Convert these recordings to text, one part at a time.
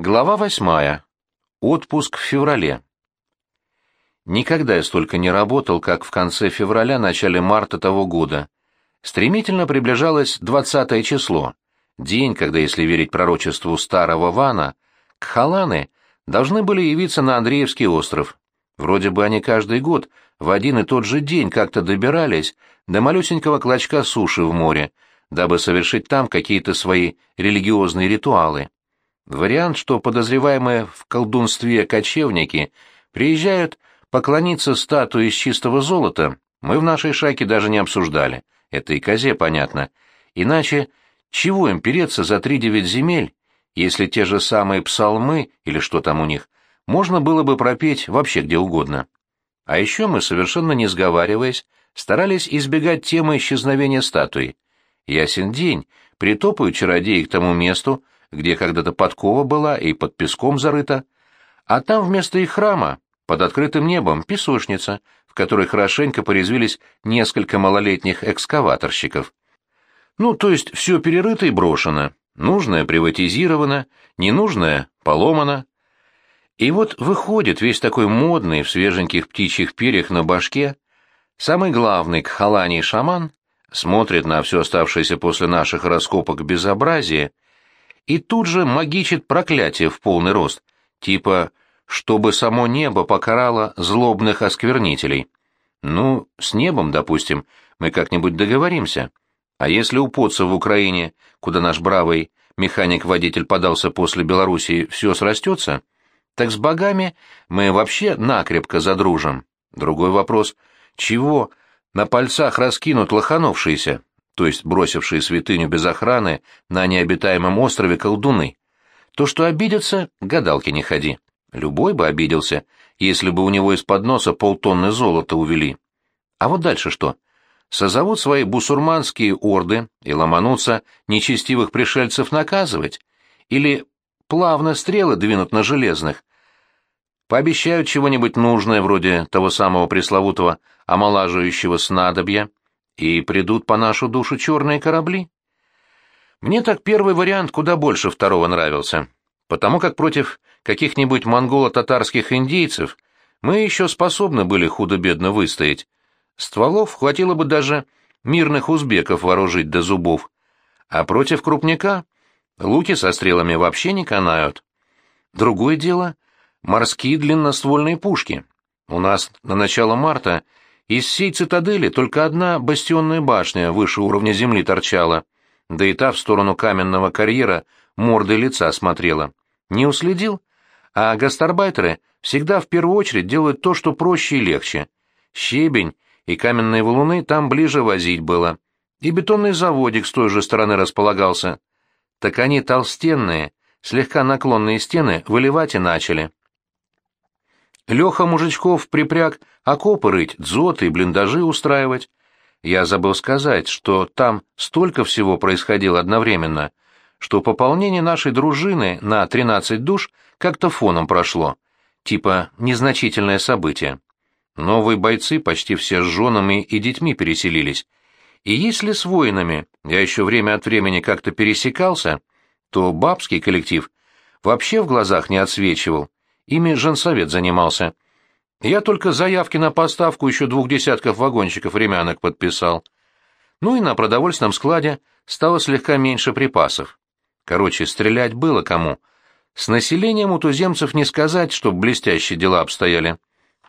Глава восьмая. Отпуск в феврале. Никогда я столько не работал, как в конце февраля, начале марта того года. Стремительно приближалось двадцатое число, день, когда, если верить пророчеству старого Вана, кхаланы должны были явиться на Андреевский остров. Вроде бы они каждый год в один и тот же день как-то добирались до малюсенького клочка суши в море, дабы совершить там какие-то свои религиозные ритуалы. Вариант, что подозреваемые в колдунстве кочевники приезжают поклониться статуе из чистого золота, мы в нашей шайке даже не обсуждали. Это и козе понятно. Иначе чего им переться за три девять земель, если те же самые псалмы, или что там у них, можно было бы пропеть вообще где угодно. А еще мы, совершенно не сговариваясь, старались избегать темы исчезновения статуи. Ясен день, притопают чародеи к тому месту, где когда-то подкова была и под песком зарыта, а там вместо их храма, под открытым небом, песочница, в которой хорошенько порезвились несколько малолетних экскаваторщиков. Ну, то есть все перерыто и брошено, нужное приватизировано, ненужное поломано. И вот выходит весь такой модный в свеженьких птичьих перьях на башке, самый главный кхалани шаман, смотрит на все оставшееся после наших раскопок безобразие и тут же магичит проклятие в полный рост, типа «чтобы само небо покарало злобных осквернителей». Ну, с небом, допустим, мы как-нибудь договоримся. А если у Поца в Украине, куда наш бравый механик-водитель подался после Белоруссии, все срастется, так с богами мы вообще накрепко задружим. Другой вопрос — чего на пальцах раскинут лоханувшиеся? То есть бросившие святыню без охраны на необитаемом острове колдуны. То, что обидятся, гадалки не ходи. Любой бы обиделся, если бы у него из-под носа полтонны золота увели. А вот дальше что? Созовут свои бусурманские орды и ломанутся нечестивых пришельцев наказывать? Или плавно стрелы двинут на железных? Пообещают чего-нибудь нужное, вроде того самого пресловутого омолаживающего снадобья, и придут по нашу душу черные корабли. Мне так первый вариант куда больше второго нравился, потому как против каких-нибудь монголо-татарских индейцев мы еще способны были худо-бедно выстоять. Стволов хватило бы даже мирных узбеков вооружить до зубов, а против крупняка луки со стрелами вообще не канают. Другое дело — морские длинноствольные пушки. У нас на начало марта — из всей цитадели только одна бастионная башня выше уровня земли торчала, да и та в сторону каменного карьера мордой лица смотрела. Не уследил? А гастарбайтеры всегда в первую очередь делают то, что проще и легче. Щебень и каменные валуны там ближе возить было. И бетонный заводик с той же стороны располагался. Так они толстенные, слегка наклонные стены выливать и начали. Леха мужичков припряг окопы рыть, дзоты и блиндажи устраивать. Я забыл сказать, что там столько всего происходило одновременно, что пополнение нашей дружины на 13 душ как-то фоном прошло, типа незначительное событие. Новые бойцы почти все с женами и детьми переселились. И если с воинами я еще время от времени как-то пересекался, то бабский коллектив вообще в глазах не отсвечивал, Ими женсовет занимался. Я только заявки на поставку еще двух десятков вагончиков ремянок подписал. Ну и на продовольственном складе стало слегка меньше припасов. Короче, стрелять было кому. С населением у туземцев не сказать, что блестящие дела обстояли.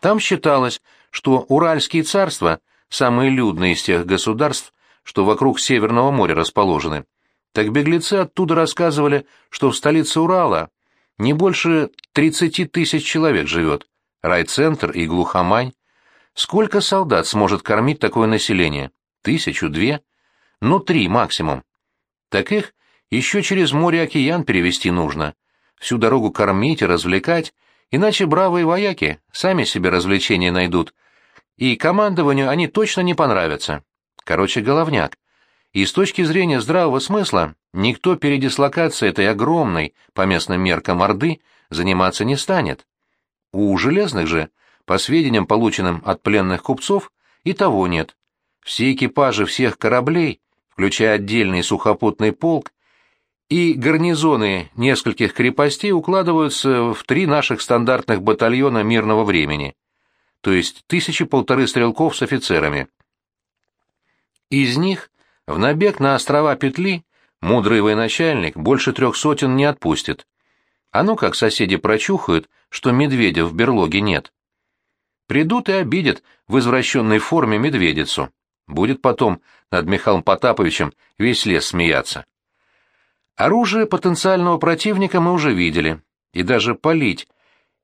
Там считалось, что Уральские царства — самые людные из тех государств, что вокруг Северного моря расположены. Так беглецы оттуда рассказывали, что в столице Урала не больше 30 тысяч человек живет. Райцентр и глухомань. Сколько солдат сможет кормить такое население? Тысячу, две? Ну, три максимум. Так их еще через море-океан перевести нужно. Всю дорогу кормить и развлекать, иначе бравые вояки сами себе развлечения найдут. И командованию они точно не понравятся. Короче, головняк. И с точки зрения здравого смысла никто передислокацией этой огромной, по местным меркам Орды, заниматься не станет. У железных же, по сведениям, полученным от пленных купцов, и того нет. Все экипажи всех кораблей, включая отдельный сухопутный полк, и гарнизоны нескольких крепостей укладываются в три наших стандартных батальона мирного времени, то есть тысячи-полторы стрелков с офицерами. Из них в набег на острова Петли мудрый военачальник больше трех сотен не отпустит. А ну как соседи прочухают, что медведя в берлоге нет. Придут и обидят в извращенной форме медведицу. Будет потом над Михаилом Потаповичем весь лес смеяться. Оружие потенциального противника мы уже видели, и даже полить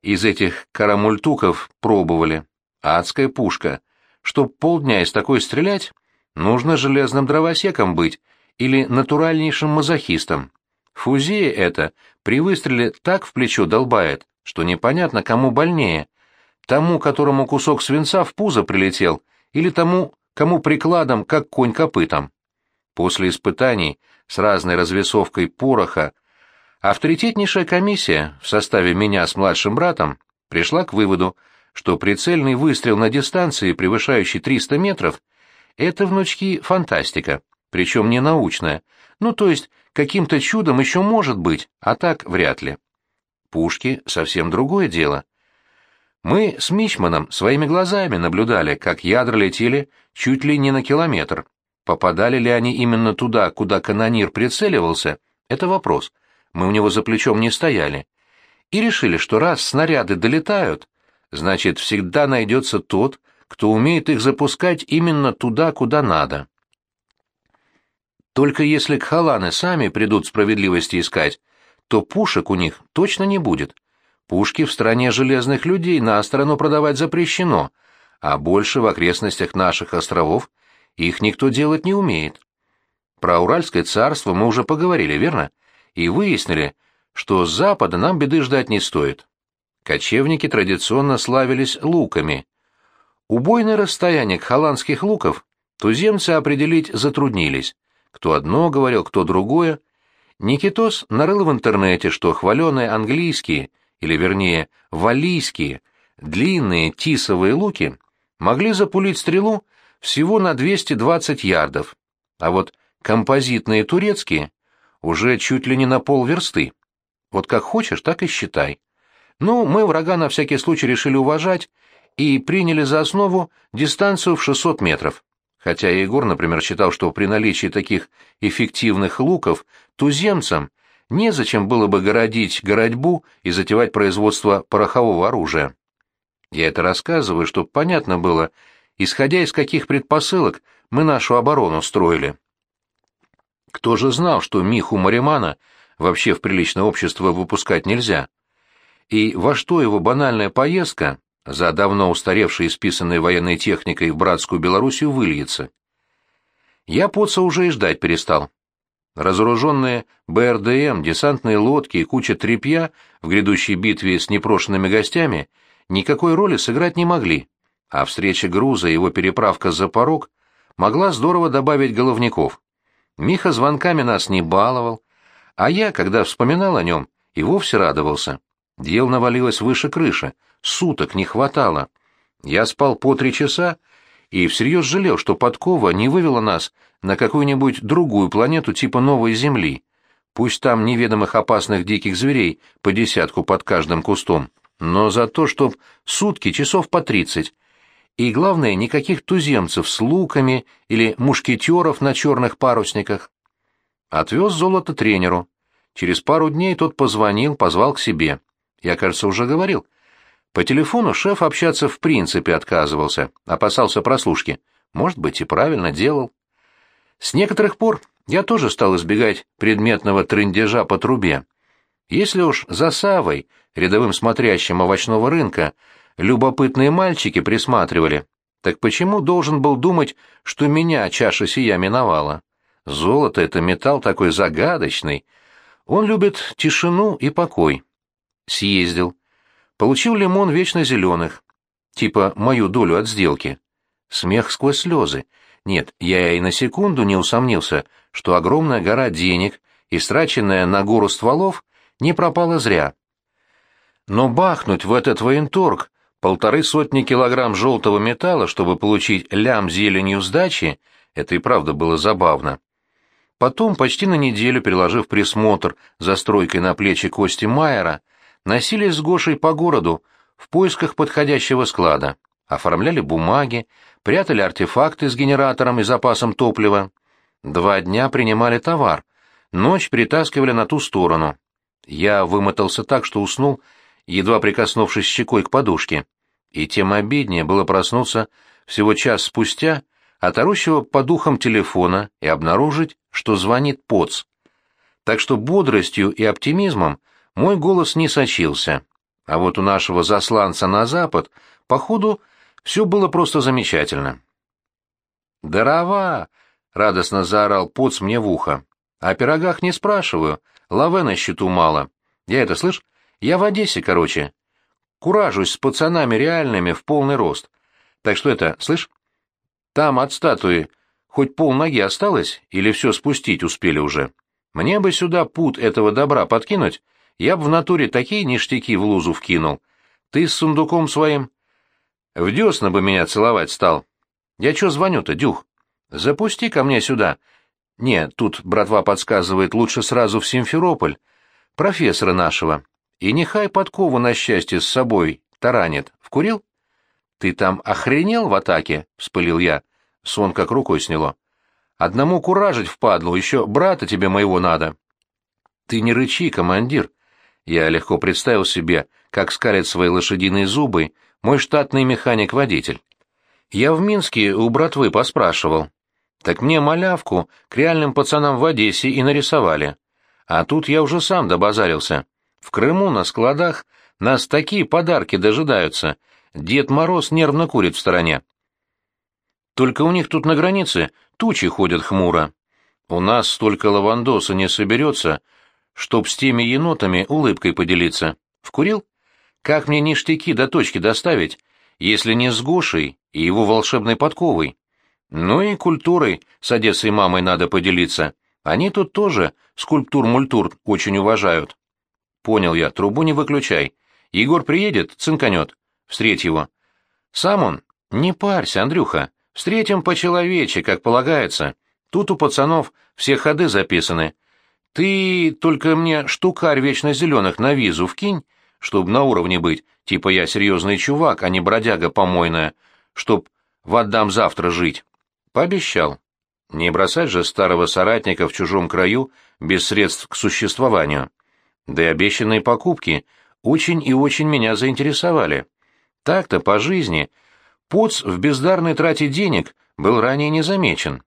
из этих карамультуков пробовали. Адская пушка. Чтоб полдня из такой стрелять, нужно железным дровосеком быть или натуральнейшим мазохистом. Фузея это при выстреле так в плечо долбает, что непонятно, кому больнее. Тому, которому кусок свинца в пузо прилетел, или тому, кому прикладом, как конь копытом. После испытаний с разной развесовкой пороха авторитетнейшая комиссия в составе меня с младшим братом пришла к выводу, что прицельный выстрел на дистанции, превышающей 300 метров, это, внучки, фантастика, причем не научная, ну то есть каким-то чудом еще может быть, а так вряд ли. Пушки — совсем другое дело. Мы с Мичманом своими глазами наблюдали, как ядра летели чуть ли не на километр. Попадали ли они именно туда, куда канонир прицеливался, это вопрос. Мы у него за плечом не стояли. И решили, что раз снаряды долетают, значит, всегда найдется тот, кто умеет их запускать именно туда, куда надо. Только если кхаланы сами придут справедливости искать, то пушек у них точно не будет. Пушки в стране железных людей на сторону продавать запрещено, а больше в окрестностях наших островов их никто делать не умеет. Про Уральское царство мы уже поговорили, верно? И выяснили, что с запада нам беды ждать не стоит. Кочевники традиционно славились луками. Убойное расстояние холландских луков туземцы определить затруднились. Кто одно говорил, кто другое. Никитос нарыл в интернете, что хваленые английские — или вернее валлийские, длинные тисовые луки могли запулить стрелу всего на 220 ярдов, а вот композитные турецкие уже чуть ли не на полверсты. Вот как хочешь, так и считай. Ну, мы врага на всякий случай решили уважать и приняли за основу дистанцию в 600 метров. Хотя Егор, например, считал, что при наличии таких эффективных луков туземцам незачем было бы городить городьбу и затевать производство порохового оружия. Я это рассказываю, чтобы понятно было, исходя из каких предпосылок мы нашу оборону строили. Кто же знал, что Миху Маримана вообще в приличное общество выпускать нельзя? И во что его банальная поездка за давно устаревшей и списанной военной техникой в братскую Белоруссию выльется? Я поца уже и ждать перестал. Разоруженные БРДМ, десантные лодки и куча тряпья в грядущей битве с непрошенными гостями никакой роли сыграть не могли, а встреча груза и его переправка за порог могла здорово добавить головников. Миха звонками нас не баловал, а я, когда вспоминал о нем, и вовсе радовался. Дел навалилось выше крыши, суток не хватало. Я спал по три часа и всерьез жалел, что подкова не вывела нас на какую-нибудь другую планету типа новой Земли. Пусть там неведомых опасных диких зверей по десятку под каждым кустом, но за то, чтоб сутки часов по тридцать. И главное, никаких туземцев с луками или мушкетеров на черных парусниках. Отвез золото тренеру. Через пару дней тот позвонил, позвал к себе. Я, кажется, уже говорил. По телефону шеф общаться в принципе отказывался, опасался прослушки. Может быть, и правильно делал. С некоторых пор я тоже стал избегать предметного трындежа по трубе. Если уж за Савой, рядовым смотрящим овощного рынка, любопытные мальчики присматривали, так почему должен был думать, что меня чаша сия миновала? Золото — это металл такой загадочный. Он любит тишину и покой. Съездил. Получил лимон вечно зеленых. Типа мою долю от сделки. Смех сквозь слезы. Нет, я и на секунду не усомнился, что огромная гора денег, истраченная на гору стволов, не пропала зря. Но бахнуть в этот военторг полторы сотни килограмм желтого металла, чтобы получить лям зеленью сдачи, это и правда было забавно. Потом, почти на неделю, переложив присмотр за стройкой на плечи Кости Майера, носились с Гошей по городу в поисках подходящего склада, оформляли бумаги, прятали артефакты с генератором и запасом топлива. Два дня принимали товар, ночь притаскивали на ту сторону. Я вымотался так, что уснул, едва прикоснувшись щекой к подушке, и тем обиднее было проснуться всего час спустя от по духам телефона и обнаружить, что звонит поц. Так что бодростью и оптимизмом мой голос не сочился. А вот у нашего засланца на запад, походу, все было просто замечательно. «Дарова!» — радостно заорал поц мне в ухо. «О пирогах не спрашиваю, лаве на счету мало. Я это, слышь, я в Одессе, короче. Куражусь с пацанами реальными в полный рост. Так что это, слышь, там от статуи хоть пол ноги осталось или все спустить успели уже? Мне бы сюда пут этого добра подкинуть, я бы в натуре такие ништяки в лузу вкинул. Ты с сундуком своим в десна бы меня целовать стал. Я чё звоню-то, Дюх? Запусти ко мне сюда. Не, тут братва подсказывает, лучше сразу в Симферополь. Профессора нашего. И нехай подкову на счастье с собой таранит. Вкурил? «Ты там охренел в атаке?» — вспылил я. Сон как рукой сняло. «Одному куражить впадлу, еще брата тебе моего надо». «Ты не рычи, командир». Я легко представил себе, как скалит свои лошадиные зубы мой штатный механик-водитель. Я в Минске у братвы поспрашивал. Так мне малявку к реальным пацанам в Одессе и нарисовали. А тут я уже сам добазарился. В Крыму на складах нас такие подарки дожидаются — Дед Мороз нервно курит в стороне. Только у них тут на границе тучи ходят хмуро. У нас столько лавандоса не соберется, чтоб с теми енотами улыбкой поделиться. Вкурил? Как мне ништяки до точки доставить, если не с Гошей и его волшебной подковой? Ну и культурой с Одессой мамой надо поделиться. Они тут тоже скульптур-мультур очень уважают. Понял я, трубу не выключай. Егор приедет, цинканет. Встреть его. Сам он? Не парься, Андрюха. Встретим по-человече, как полагается. Тут у пацанов все ходы записаны. Ты только мне штукарь вечно зеленых на визу вкинь, чтоб на уровне быть, типа я серьезный чувак, а не бродяга помойная, чтоб в отдам завтра жить. Пообещал. Не бросать же старого соратника в чужом краю без средств к существованию. Да и обещанные покупки очень и очень меня заинтересовали. Так-то по жизни Поц в бездарной трате денег был ранее не замечен.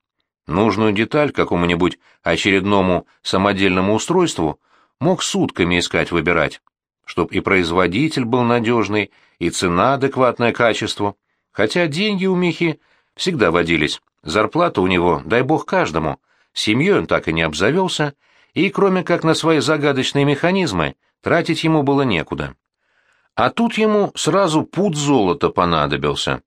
Нужную деталь какому-нибудь очередному самодельному устройству мог сутками искать выбирать, чтоб и производитель был надежный, и цена адекватная качеству. Хотя деньги у Михи всегда водились, зарплата у него, дай бог каждому, семьей он так и не обзавелся, и кроме как на свои загадочные механизмы, тратить ему было некуда. А тут ему сразу пуд золота понадобился.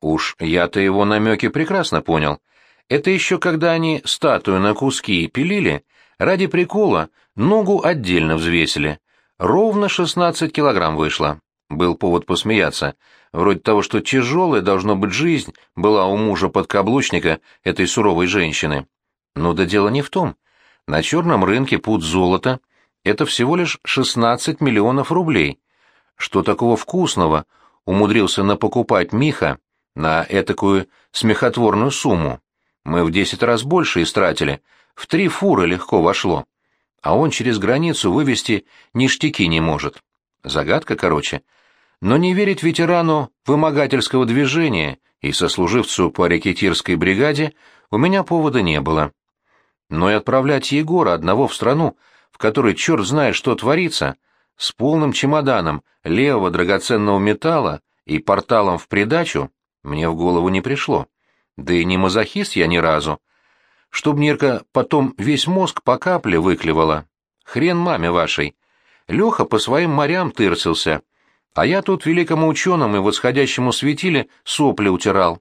Уж я-то его намеки прекрасно понял. Это еще когда они статую на куски пилили, ради прикола ногу отдельно взвесили. Ровно 16 килограмм вышло. Был повод посмеяться. Вроде того, что тяжелая должно быть жизнь была у мужа подкаблучника этой суровой женщины. Но да дело не в том. На черном рынке пуд золота — это всего лишь 16 миллионов рублей что такого вкусного умудрился напокупать Миха на этакую смехотворную сумму. Мы в десять раз больше истратили, в три фуры легко вошло. А он через границу вывести ништяки не может. Загадка, короче. Но не верить ветерану вымогательского движения и сослуживцу по рекетирской бригаде у меня повода не было. Но и отправлять Егора одного в страну, в которой черт знает, что творится, с полным чемоданом левого драгоценного металла и порталом в придачу мне в голову не пришло. Да и не мазохист я ни разу. Чтоб Нирка потом весь мозг по капле выклевала. Хрен маме вашей. Леха по своим морям тырсился, а я тут великому ученому и восходящему светиле сопли утирал.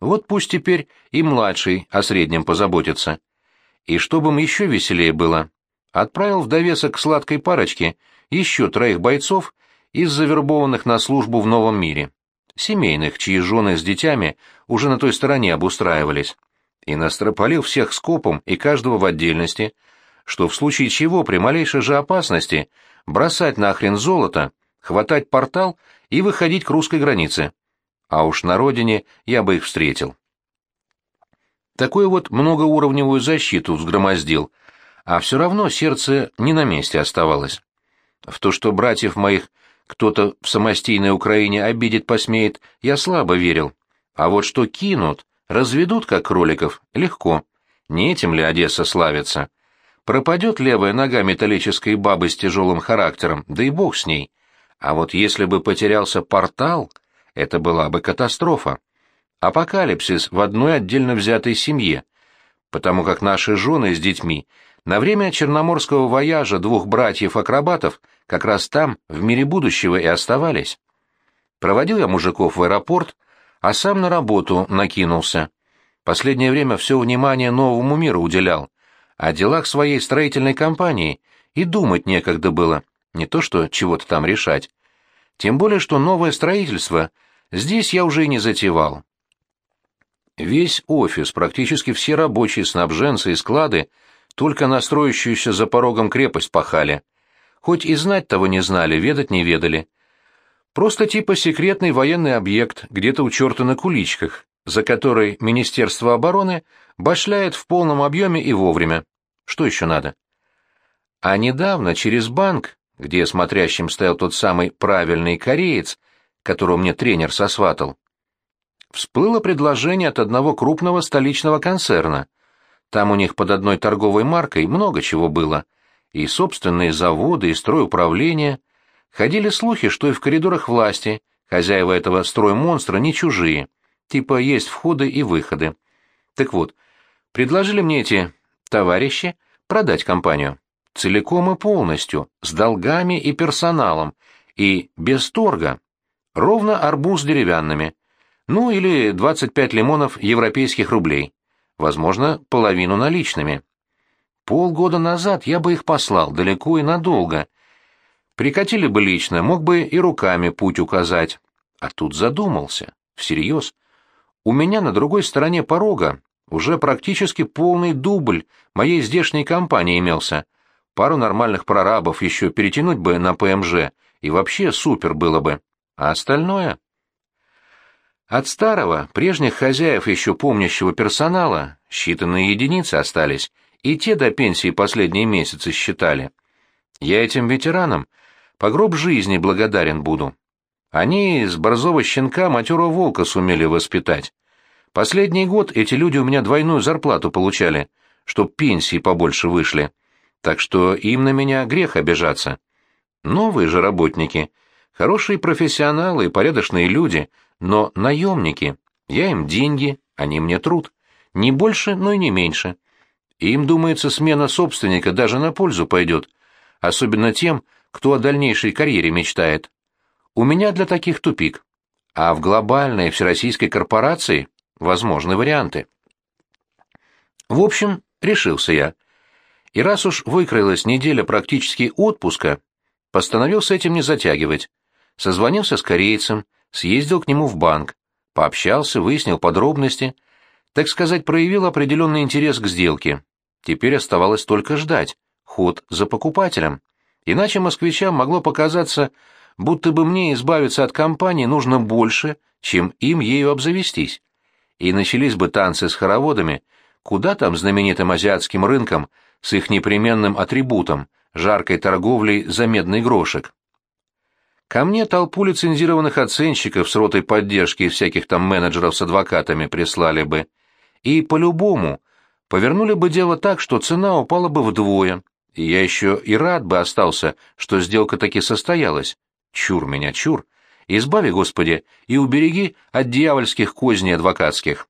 Вот пусть теперь и младший о среднем позаботится. И чтобы им еще веселее было, отправил в довесок к сладкой парочке еще троих бойцов из завербованных на службу в новом мире. Семейных, чьи жены с детьми уже на той стороне обустраивались. и настропалил всех скопом и каждого в отдельности, что в случае чего при малейшей же опасности бросать нахрен золото, хватать портал и выходить к русской границе. А уж на родине я бы их встретил. Такую вот многоуровневую защиту взгромоздил, а все равно сердце не на месте оставалось. В то, что братьев моих кто-то в самостийной Украине обидеть посмеет, я слабо верил. А вот что кинут, разведут как кроликов, легко. Не этим ли Одесса славится? Пропадет левая нога металлической бабы с тяжелым характером, да и бог с ней. А вот если бы потерялся портал, это была бы катастрофа. Апокалипсис в одной отдельно взятой семье, потому как наши жены с детьми на время черноморского вояжа двух братьев-акробатов как раз там, в мире будущего, и оставались. Проводил я мужиков в аэропорт, а сам на работу накинулся. Последнее время все внимание новому миру уделял, о делах своей строительной компании и думать некогда было, не то что чего-то там решать. Тем более, что новое строительство здесь я уже и не затевал. Весь офис, практически все рабочие снабженцы и склады только на строящуюся за порогом крепость пахали. Хоть и знать того не знали, ведать не ведали. Просто типа секретный военный объект где-то у черта на куличках, за который Министерство обороны башляет в полном объеме и вовремя. Что еще надо? А недавно через банк, где смотрящим стоял тот самый правильный кореец, которого мне тренер сосватал, всплыло предложение от одного крупного столичного концерна. Там у них под одной торговой маркой много чего было. И собственные заводы, и стройуправление. Ходили слухи, что и в коридорах власти хозяева этого строймонстра не чужие. Типа есть входы и выходы. Так вот, предложили мне эти товарищи продать компанию. Целиком и полностью, с долгами и персоналом, и без торга. Ровно арбуз деревянными. Ну или 25 лимонов европейских рублей. Возможно, половину наличными. Полгода назад я бы их послал далеко и надолго. Прикатили бы лично, мог бы и руками путь указать. А тут задумался. Всерьез. У меня на другой стороне порога уже практически полный дубль моей здешней компании имелся. Пару нормальных прорабов еще перетянуть бы на ПМЖ, и вообще супер было бы. А остальное... От старого, прежних хозяев еще помнящего персонала, считанные единицы остались, и те до пенсии последние месяцы считали. Я этим ветеранам по гроб жизни благодарен буду. Они с борзого щенка матерого волка сумели воспитать. Последний год эти люди у меня двойную зарплату получали, чтоб пенсии побольше вышли. Так что им на меня грех обижаться. Новые же работники, хорошие профессионалы и порядочные люди — но наемники, я им деньги, они мне труд. Не больше, но и не меньше. Им, думается, смена собственника даже на пользу пойдет, особенно тем, кто о дальнейшей карьере мечтает. У меня для таких тупик. А в глобальной всероссийской корпорации возможны варианты. В общем, решился я. И раз уж выкроилась неделя практически отпуска, постановил с этим не затягивать. Созвонился с корейцем, съездил к нему в банк, пообщался, выяснил подробности, так сказать, проявил определенный интерес к сделке. Теперь оставалось только ждать, ход за покупателем. Иначе москвичам могло показаться, будто бы мне избавиться от компании нужно больше, чем им ею обзавестись. И начались бы танцы с хороводами, куда там знаменитым азиатским рынкам с их непременным атрибутом, жаркой торговлей за медный грошек. Ко мне толпу лицензированных оценщиков с ротой поддержки и всяких там менеджеров с адвокатами прислали бы. И по-любому повернули бы дело так, что цена упала бы вдвое. И я еще и рад бы остался, что сделка таки состоялась. Чур меня, чур. Избави, Господи, и убереги от дьявольских козней адвокатских.